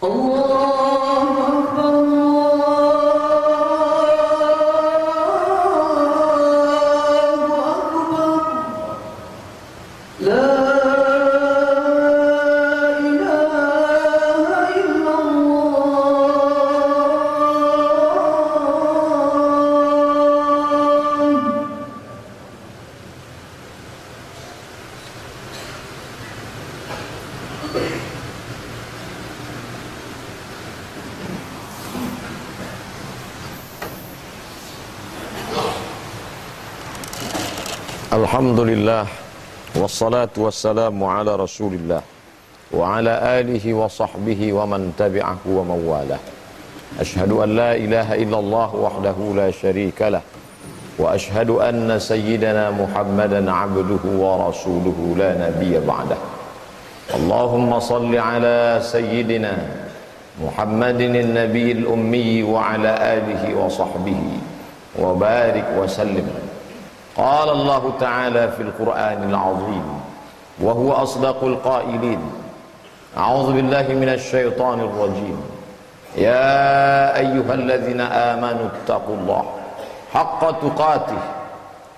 哦。Wassalatu wassalamu ala rasulillah Wa ala alihi wa sahbihi wa man tabi'ahu wa mawalah Ashhadu an la ilaha illallah wahdahu la sharika lah Wa ashhadu anna sayyidana muhammadan abduhu wa rasuluhu la nabiya ba'dah Allahumma salli ala sayyidina Muhammadin al-nabi al-ummi wa ala alihi قال الله تعالى في القرآن العظيم وهو أصدق القائلين أعوذ بالله من الشيطان الرجيم. يا أيها الذين آمنوا اتقوا الله حق تقاته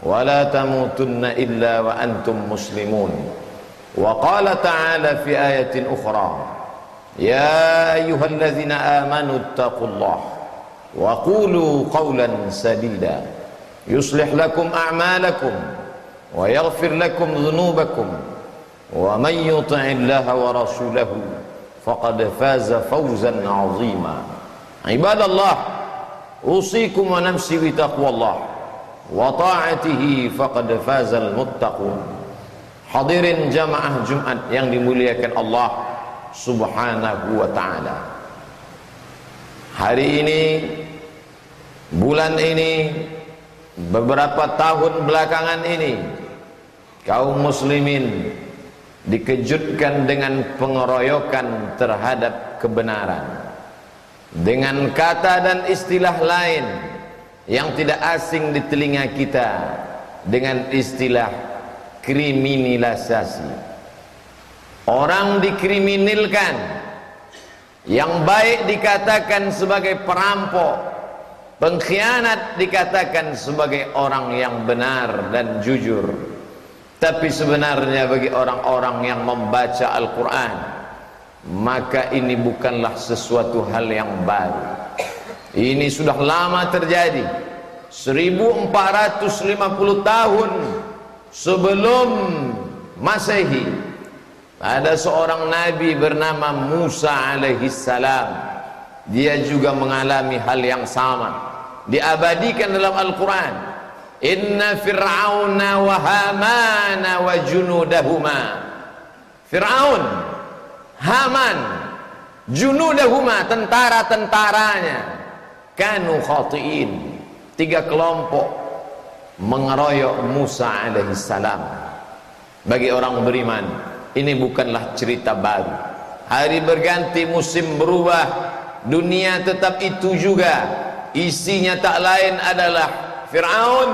ولا تموتن إلا وأنتم مسلمون. وقال تعالى في آية أخرى يا أيها الذين آمنوا اتقوا الله وقولوا قولا سديدا. يصلح لكم أعمالكم ويغفر لكم ذنوبكم ومن يطع الله ورسوله فقد فاز فوزا عظيما عباد الله أوصيكم ونفسي بتقوى الله وطاعته فقد فاز المتقون Hadirin jamaah Jumat yang dimuliakan Allah Subhanahu wa taala. Hari ini bulan ini beberapa tahun belakangan ini kaum muslimin dikejutkan dengan pengeroyokan terhadap kebenaran. Dengan kata dan istilah lain yang tidak asing di telinga kita dengan istilah kriminalisasi. Orang dikriminalkan yang baik dikatakan sebagai perampok Pengkhianat dikatakan sebagai orang yang benar dan jujur. Tapi sebenarnya bagi orang-orang yang membaca Al-Quran Maka ini bukanlah sesuatu hal yang baru. Ini sudah lama terjadi. 1450 tahun sebelum Masehi Ada seorang Nabi bernama Musa alaihissalam Dia juga mengalami hal yang sama. Diabadikan dalam Al-Quran. Inna fir'auna wa hamana wa junudahuma. Fir'aun Haman Junudahuma Tentara-tentaranya. Kanu khati'in. Tiga kelompok Mengeroyok Musa alaihissalam Bagi orang beriman Ini bukanlah cerita baru. Hari berganti musim berubah Dunia tetap itu juga. Isinya tak lain adalah Fir'aun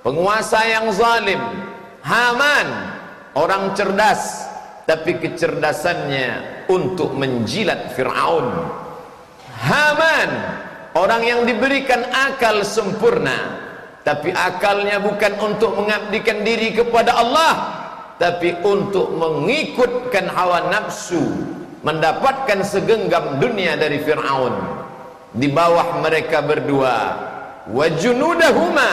penguasa yang zalim Haman orang cerdas. Tapi kecerdasannya untuk menjilat Fir'aun. Haman orang yang diberikan akal sempurna. Tapi akalnya bukan untuk mengabdikan diri kepada Allah tapi untuk mengikutkan hawa nafsu mendapatkan segenggam dunia dari Fir'aun. Di bawah mereka berdua. Wajunudahuma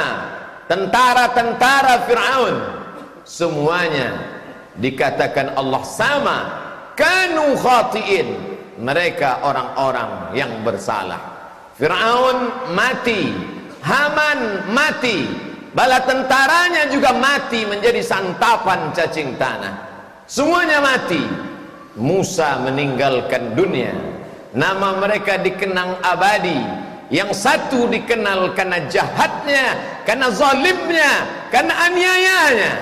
tentara-tentara Firaun. Semuanya dikatakan Allah sama. Kanu khatiin. Mereka orang-orang yang bersalah. Firaun mati. Haman mati. Bala tentaranya juga mati menjadi santapan cacing tanah. Semuanya mati Musa meninggalkan dunia. Nama mereka dikenang abadi. Yang satu dikenal karena jahatnya karena zalimnya karena aniayanya.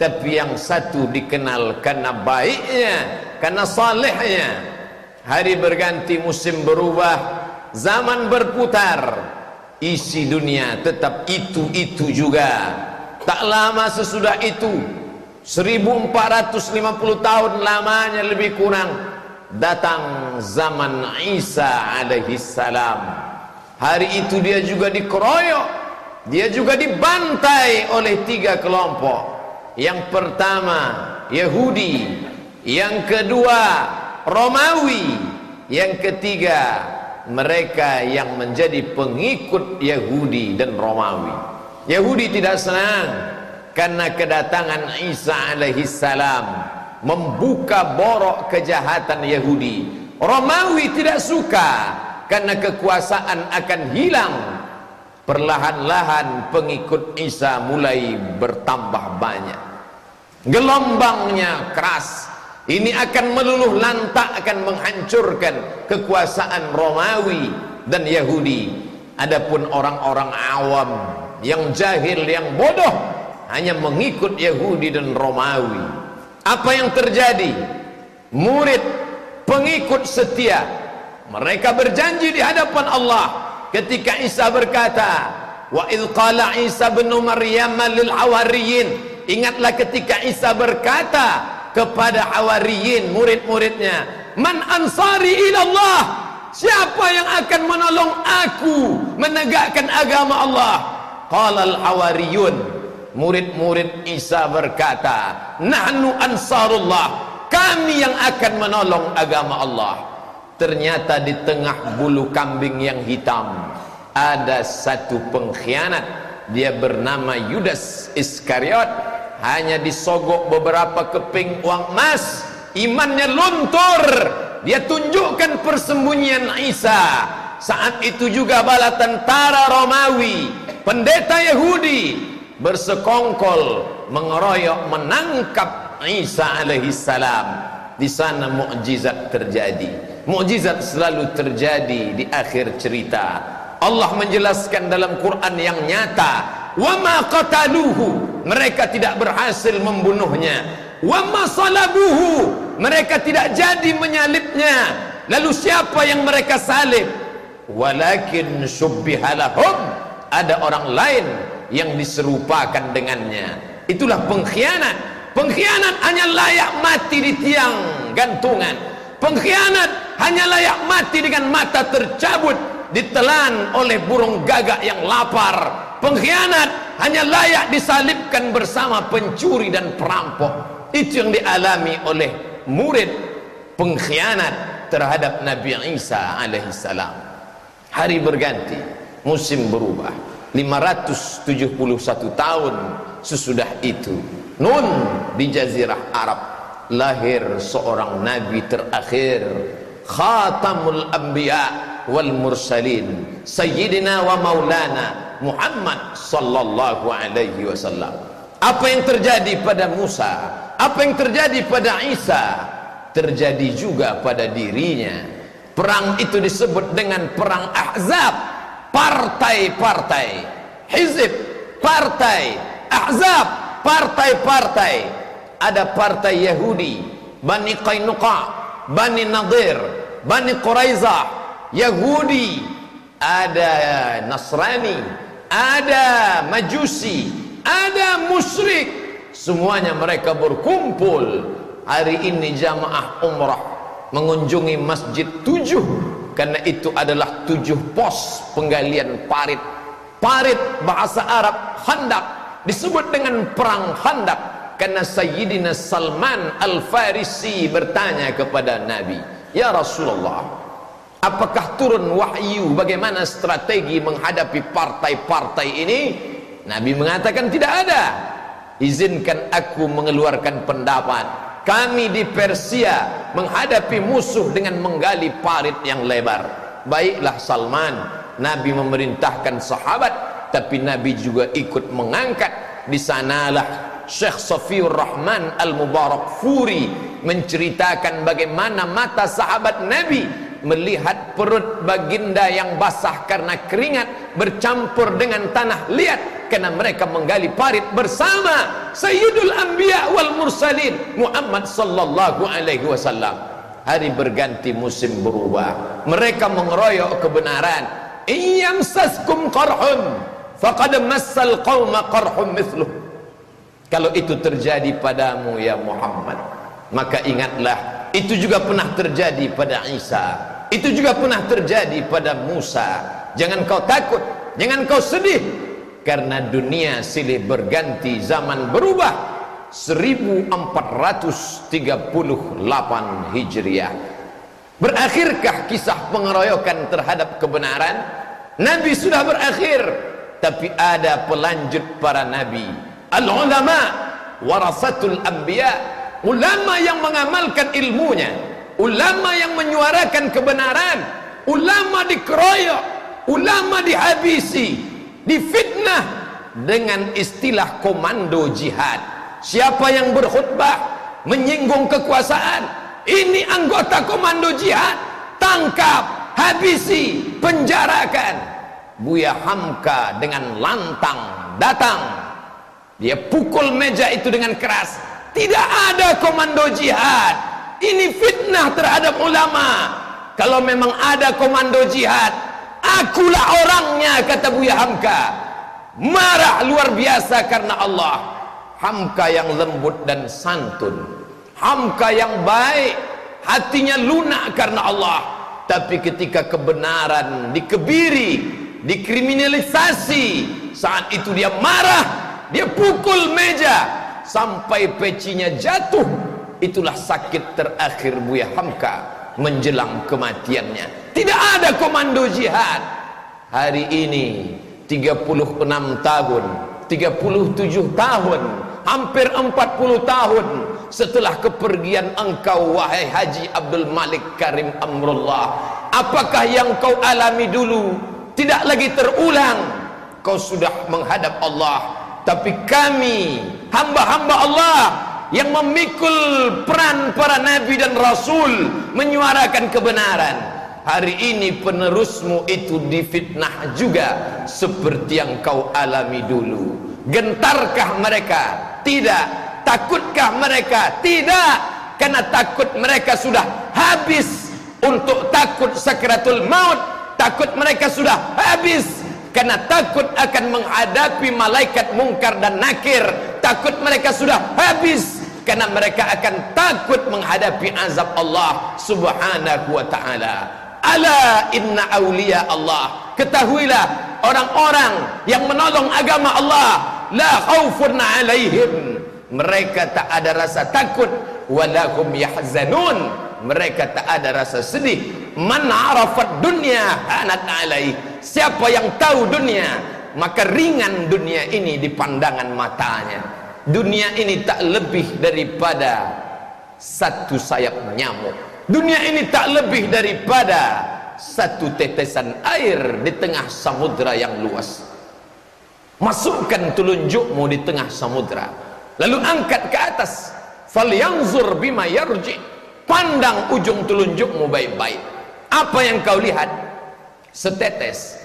Tapi yang satu dikenal karena baiknya karena salehnya. Hari berganti musim berubah zaman berputar. Isi dunia tetap itu-itu juga. Tak lama sesudah itu 1450 tahun lamanya lebih kurang datang zaman Isa alaihi salam. Hari itu dia juga dikeroyok dia juga dibantai oleh tiga kelompok. Yang pertama Yahudi yang kedua Romawi yang ketiga mereka yang menjadi pengikut Yahudi dan Romawi. Yahudi tidak senang karena kedatangan Isa alaihi salam membuka borok kejahatan Yahudi. Romawi tidak suka karena kekuasaan akan hilang. Perlahan-lahan pengikut Isa mulai bertambah banyak. Gelombangnya keras. Ini akan meluluh lantak akan menghancurkan kekuasaan Romawi dan Yahudi. Adapun orang-orang awam yang jahil yang bodoh hanya mengikut Yahudi dan Romawi. Apa yang terjadi? Murid pengikut setia. Mereka berjanji di hadapan Allah ketika Isa berkata wa id qala Isa bin Maryam lil hawariyin. Ingatlah ketika Isa berkata kepada hawariyin murid-muridnya man ansari ila Allah. Siapa yang akan menolong aku menegakkan agama Allah? Qala al hawariyun murid-murid Isa berkata nahnu ansarullah kami yang akan menolong agama Allah. Ternyata di tengah bulu kambing yang hitam ada satu pengkhianat. Dia bernama Yudas Iskariot. Hanya disogok beberapa keping uang emas imannya luntur. Dia tunjukkan persembunyian Isa. Saat itu juga bala tentara Romawi pendeta Yahudi bersekongkol mengeroyok menangkap Isa alaihi salam. Di sana mukjizat terjadi. Mukjizat selalu terjadi di akhir cerita. Allah menjelaskan dalam Quran yang nyata wa ma qataluhu. Mereka tidak berhasil membunuhnya. Wa ma salabuhu. Mereka tidak jadi menyalibnya. Lalu siapa yang mereka salib? Walakin subbihalahum ada orang lain yang diserupakan dengannya. Itulah pengkhianat. Pengkhianat hanya layak mati di tiang gantungan. Pengkhianat hanya layak mati dengan mata tercabut ditelan oleh burung gagak yang lapar. Pengkhianat hanya layak disalibkan bersama pencuri dan perampok. Itu yang dialami oleh murid pengkhianat terhadap Nabi Isa alaihissalam. Hari berganti musim berubah 571 tahun sesudah itu. Nun di jazirah Arab lahir seorang nabi terakhir khatamul anbiya wal mursalin sayyidina wa maulana Muhammad sallallahu alaihi wasallam. Apa yang terjadi pada Musa apa yang terjadi pada Isa terjadi juga pada dirinya. Perang itu disebut dengan perang Ahzab partai-partai hizib partai. Ahzab partai-partai ada partai Yahudi Bani Qainuqa Bani Nadir Bani Quraizah Yahudi. Ada Nasrani ada Majusi ada musyrik. Semuanya mereka berkumpul. Hari ini jamaah umrah mengunjungi masjid tujuh karena itu adalah tujuh pos penggalian parit. Parit bahasa Arab khandak disebut dengan perang khandak karena Sayyidina Salman Al-Farisi bertanya kepada Nabi Ya Rasulullah apakah turun wahyu bagaimana strategi menghadapi partai-partai ini? Nabi mengatakan tidak ada. Izinkan aku mengeluarkan pendapat kami di Persia menghadapi musuh dengan menggali parit yang lebar. Baiklah Salman Nabi memerintahkan sahabat tapi Nabi juga ikut mengangkat. Di sanalah Syekh Safiur Rahman Al-Mubarak Furi menceritakan bagaimana mata sahabat Nabi melihat perut baginda yang basah karena keringat bercampur dengan tanah. Liat karena mereka menggali parit bersama Sayyidul Anbiya wal Mursalin Muhammad sallallahu alaihi wasallam. Hari berganti musim berubah. Mereka mengeroyok kebenaran. Iyamsaskum qarhum faqad massal qauma qarhum mithluh. Kalau itu terjadi padamu ya Muhammad maka ingatlah itu juga pernah terjadi pada Isa. Itu juga pernah terjadi pada Musa jangan kau takut jangan kau sedih. Karena dunia silih berganti zaman berubah. 1438 Hijriah. Berakhirkah kisah pengeroyokan terhadap kebenaran? Nabi sudah berakhir tapi ada pelanjut para nabi. Al-ulama warasatul anbiya ulama yang mengamalkan ilmunya ulama yang menyuarakan kebenaran ulama dikeroyok ulama dihabisi difitnah dengan istilah komando jihad. Siapa yang berkhutbah menyinggung kekuasaan ini anggota komando jihad tangkap habisi penjarakan. Buya Hamka dengan lantang datang. Dia pukul meja itu dengan keras. Tidak ada komando jihad. Ini fitnah terhadap ulama. Kalau memang ada komando jihad akulah orangnya kata Buya Hamka. Marah luar biasa karena Allah. Hamka yang lembut dan santun. Hamka yang baik. Hatinya lunak karena Allah. Tapi ketika kebenaran dikebiri dikriminalisasi saat itu dia marah dia pukul meja sampai pecinya jatuh. Itulah sakit terakhir Buya Hamka menjelang kematiannya. Tidak ada komando jihad. Hari ini 36 tahun 37 tahun hampir 40 tahun setelah kepergian engkau wahai Haji Abdul Malik Karim Amrullah. Apakah yang kau alami dulu tidak lagi terulang? Kau sudah menghadap Allah. Tapi kami hamba-hamba Allah yang memikul peran para nabi dan rasul menyuarakan kebenaran. Hari ini penerusmu itu difitnah juga seperti yang kau alami dulu. Gentarkah mereka? Tidak. Takutkah mereka? Tidak. Karena takut mereka sudah habis untuk takut sakratul maut takut mereka sudah habis karena takut akan menghadapi malaikat mungkar dan nakir. Takut mereka sudah habis karena mereka akan takut menghadapi azab Allah subhanahu wa ta'ala. Ala inna awliya Allah. Ketahuilah orang-orang yang menolong agama Allah la khawfun alaihim. Mereka tak ada rasa takut walahum yahzanun. Mereka tak ada rasa sedih. Man arafat dunya hanat alaih. Siapa yang tahu dunia maka ringan dunia ini di pandangan matanya dunia ini tak lebih daripada satu sayap nyamuk. Dunia ini tak lebih daripada satu tetesan air di tengah samudra yang luas. Masukkan telunjukmu di tengah samudra. Lalu angkat ke atas. Falyanzur bima yarji. Pandang ujung telunjukmu baik-baik. Apa yang kau lihat? Setetes.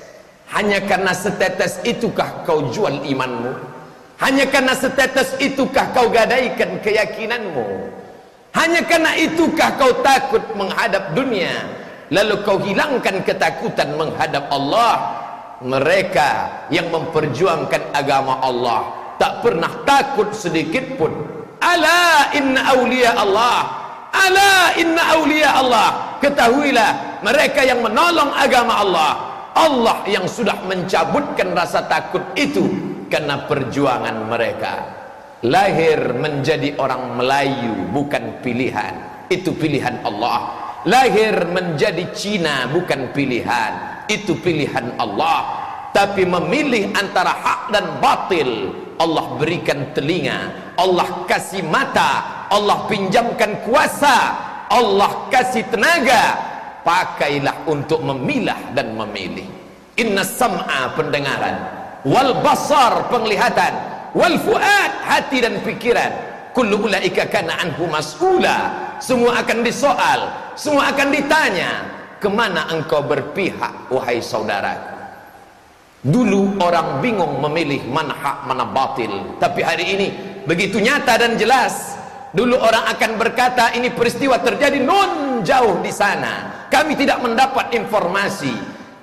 Hanya karena setetes itukah kau jual imanmu hanya karena setetes itukah kau gadaikan keyakinanmu? Hanya karena itukah kau takut menghadap dunia? Lalu kau hilangkan ketakutan menghadap Allah? Mereka yang memperjuangkan agama Allah tak pernah takut sedikit pun. Ala inna awliya Allah. Ala inna awliya Allah. Ketahuilah mereka yang menolong agama Allah Allah yang sudah mencabutkan rasa takut itu karena perjuangan mereka. Lahir menjadi orang Melayu bukan pilihan. Itu pilihan Allah. Lahir menjadi Cina bukan pilihan. Itu pilihan Allah. Tapi memilih antara hak dan batil Allah berikan telinga Allah kasih mata Allah pinjamkan kuasa Allah kasih tenaga. Pakailah untuk memilah dan memilih. Inna sam'a pendengaran wal basar penglihatan. Wal fuad hati dan pikiran. Kullu ulaika kana anhu mas'ula. Semua akan disoal semua akan ditanya ke mana engkau berpihak wahai saudara? Dulu orang bingung memilih mana hak mana batil. Tapi hari ini begitu nyata dan jelas dulu orang akan berkata ini peristiwa terjadi non jauh di sana. Kami tidak mendapat informasi.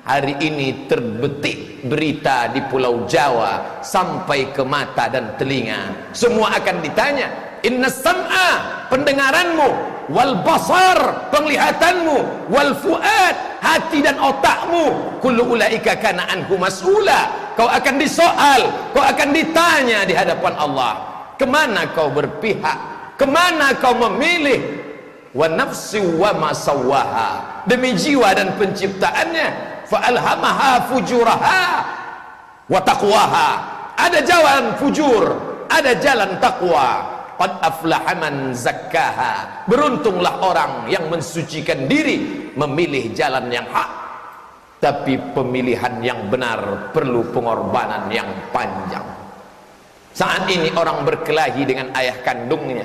Hari ini terbetik berita di pulau Jawa sampai ke mata dan telinga. Semua akan ditanya inna sam'a pendengaranmu wal basar penglihatanmu wal fuad hati dan otakmu kullu ulaika kana anhu mas'ula. Kau akan disoal kau akan ditanya di hadapan Allah kemana kau berpihak? Kemana kau memilih? Wa nafsi wa ma sawaha. Demi jiwa dan penciptaannya fa alhamaha fujuraha wa taqwaha. Ada jalan fujur ada jalan takwa qad aflaha man zakkaha. Beruntunglah orang yang mensucikan diri memilih jalan yang hak. Tapi pemilihan yang benar perlu pengorbanan yang panjang. Saat ini orang berkelahi dengan ayah kandungnya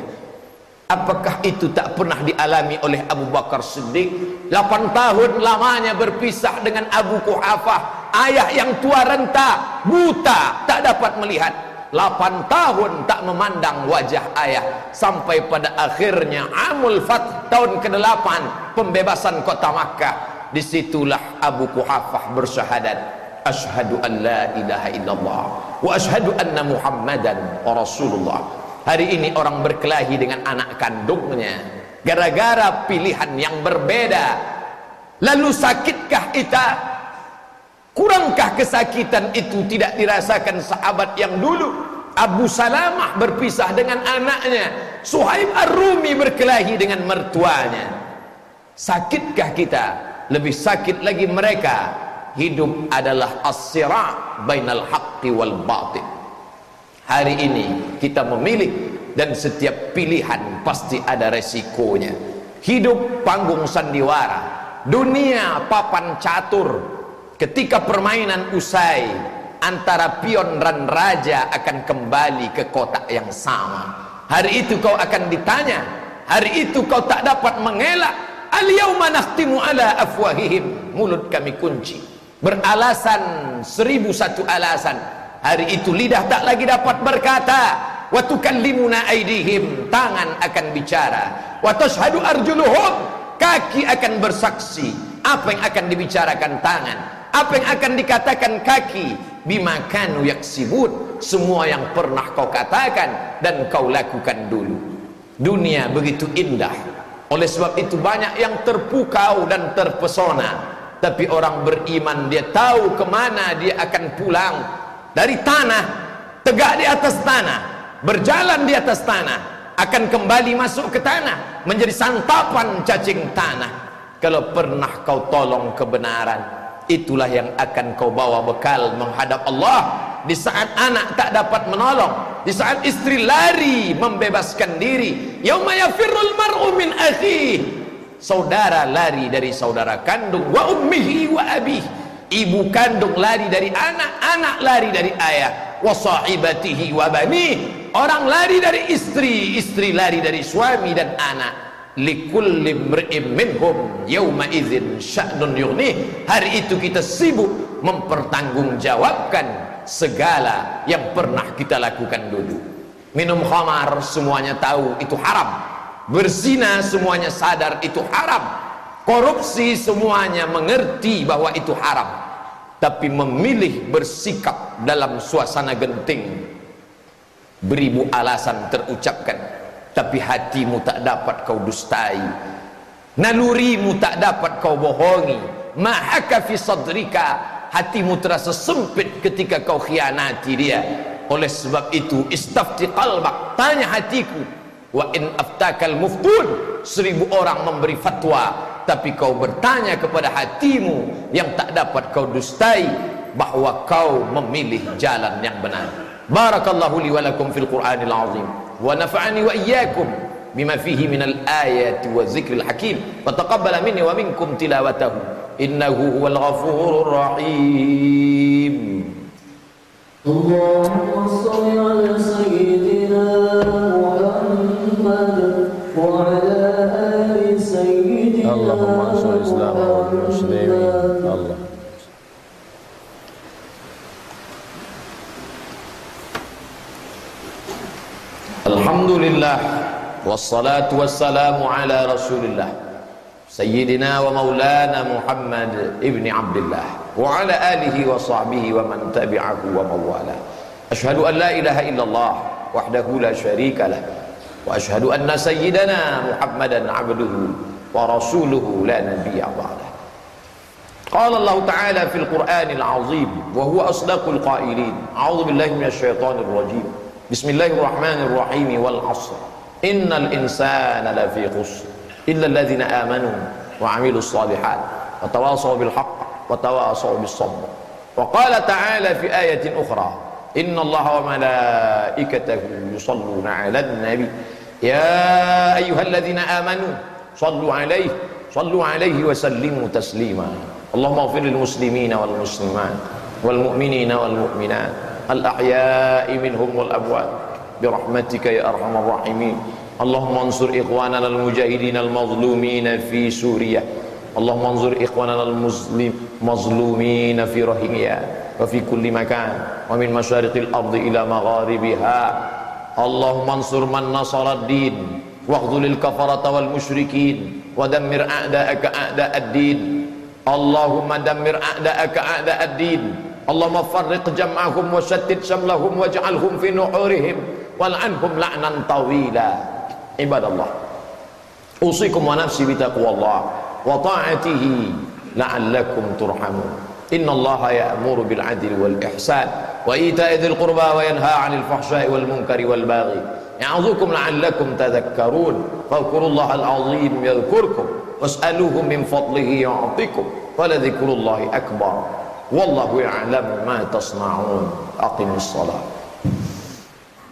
apakah itu tak pernah dialami oleh Abu Bakar Siddiq? 8 tahun lamanya berpisah dengan Abu Kuhafah ayah yang tua renta buta tak dapat melihat. 8 tahun tak memandang wajah ayah. Sampai pada akhirnya Amul Fat tahun ke-8 pembebasan kota Makkah. Disitulah Abu Kuhafah bersyahadat. Asyhadu an la ilaha illallah wa asyhadu anna muhammadan rasulullah hari ini orang berkelahi dengan anak kandungnya. Gara-gara pilihan yang berbeda. Lalu sakitkah kita Kurangkah kesakitan itu tidak dirasakan sahabat yang dulu? Abu Salamah berpisah dengan anaknya. Suhaib Ar-Rumi berkelahi dengan mertuanya. Sakitkah kita? Lebih sakit lagi mereka. Hidup adalah as-sira' bainal haqqi wal batin Hari ini kita memilih Dan setiap pilihan pasti ada resikonya. Hidup panggung sandiwara Dunia papan catur ketika permainan usai antara pion dan raja akan kembali ke kotak yang sama. Hari itu kau akan ditanya hari itu kau tak dapat mengelak al-yawma nakhtimu ala afwahihim? Mulut kami kunci. Beralasan seribu satu alasan hari itu lidah tak lagi dapat berkata wa tukallimuna aidihim. Tangan akan bicara. Wa tashhadu arjuluhum. Kaki akan bersaksi apa yang akan dibicarakan tangan apa yang akan dikatakan kaki. Bima kanu yaksibun. Semua yang pernah kau katakan dan kau lakukan dulu. Dunia begitu indah. Oleh sebab itu banyak yang terpukau dan terpesona. Tapi orang beriman dia tahu kemana dia akan pulang dari tanah tegak di atas tanah berjalan di atas tanah akan kembali masuk ke tanah menjadi santapan cacing tanah. Kalau pernah kau tolong kebenaran itulah yang akan kau bawa bekal menghadap Allah. Di saat anak tak dapat menolong di saat istri lari membebaskan diri. Yauma yafirrul mar'u min akhi saudara lari dari saudara kandung wa ummihi wa abih ibu kandung lari dari anak anak lari dari ayah. Wa sahibatihi wa bani. Orang lari dari istri istri lari dari suami dan anak. Likulli mri'im minhum yawma idzin sya'nun yughni hari itu kita sibuk mempertanggungjawabkan segala yang pernah kita lakukan dulu. Minum khamar semuanya tahu itu haram. Berzina semuanya sadar itu haram korupsi semuanya mengerti bahwa itu haram. Tapi memilih bersikap dalam suasana genting. Beribu alasan terucapkan tapi hatimu tak dapat kau dustai. Nalurimu tak dapat kau bohongi. Mahaka fi sadrika? Hatimu terasa sempit ketika kau khianati dia. Oleh sebab itu istafti qalbak. Tanya hatiku. Wa in aftakal muftun? Seribu orang memberi fatwa tapi kau bertanya kepada hatimu yang tak dapat kau dustai bahawa kau memilih jalan yang benar. Barakallahu li walakum fil quranil azim. Wa nafa'ani wa iyyakum bima fihi minal ayati wa zikril hakim. Wa taqabbala minni wa minkum tilawatahu. Innahu huwal ghafurur rahim. Allahumma salli ala sayyidina Muhammad wa ala الله. الحمد لله والصلاة والسلام على رسول الله. سيدنا ومولانا محمد ابن عبد الله وعلى آله وصحبه ومن تبعه ومن والاه أشهد أن لا إله إلا الله وحده لا شريك له. وأشهد أن سيدنا محمدا عبده ورسوله لا نبي بعد قال الله تعالى في القرآن العظيم وهو أصدق القائلين. أعوذ بالله من الشيطان الرجيم. بسم الله الرحمن الرحيم والعصر. إن الإنسان لفي خسر إلا الذين آمنوا وعملوا الصالحات وتواصوا بالحق وتواصوا بالصبر. وقال تعالى في آية أخرى إن الله وملائكته يصلون على النبي. يا أيها الذين آمنوا صلوا عليه صلوا عليه وسلموا تسليما. اللهم اغفر للمسلمين والمسلمات والمؤمنين والمؤمنات الأحياء منهم والأموات برحمتك يا أرحم الراحمين. اللهم انصر إخواننا المجاهدين المظلومين في سوريا. اللهم انصر إخواننا المسلم مظلومين في رهينيا وفي كل مكان ومن مشارق الأرض إلى مغاربها. اللهم انصر من نصر الدين واخذل الكفرة والمشركين ودمر أعداءك أعداء الدين. اللهم دمر أعداءك أعداء الدين اللهم فرق جمعهم وشتت شملهم واجعلهم في نحورهم والعنهم لعنا طويلا عباد الله أوصيكم ونفسي بتقوى الله وطاعته لعلكم ترحمون إن الله يأمر بالعدل والإحسان وإيتاء ذي القربى وينهى عن الفحشاء والمنكر والباغي يعظكم لعلكم تذكرون فاذكروا الله العظيم يذكركم was'aluhum min fadlihi ya'tikum waladhikrullahi akbar. Wallahu ya'lamu ma tasna'un. Aqimissalah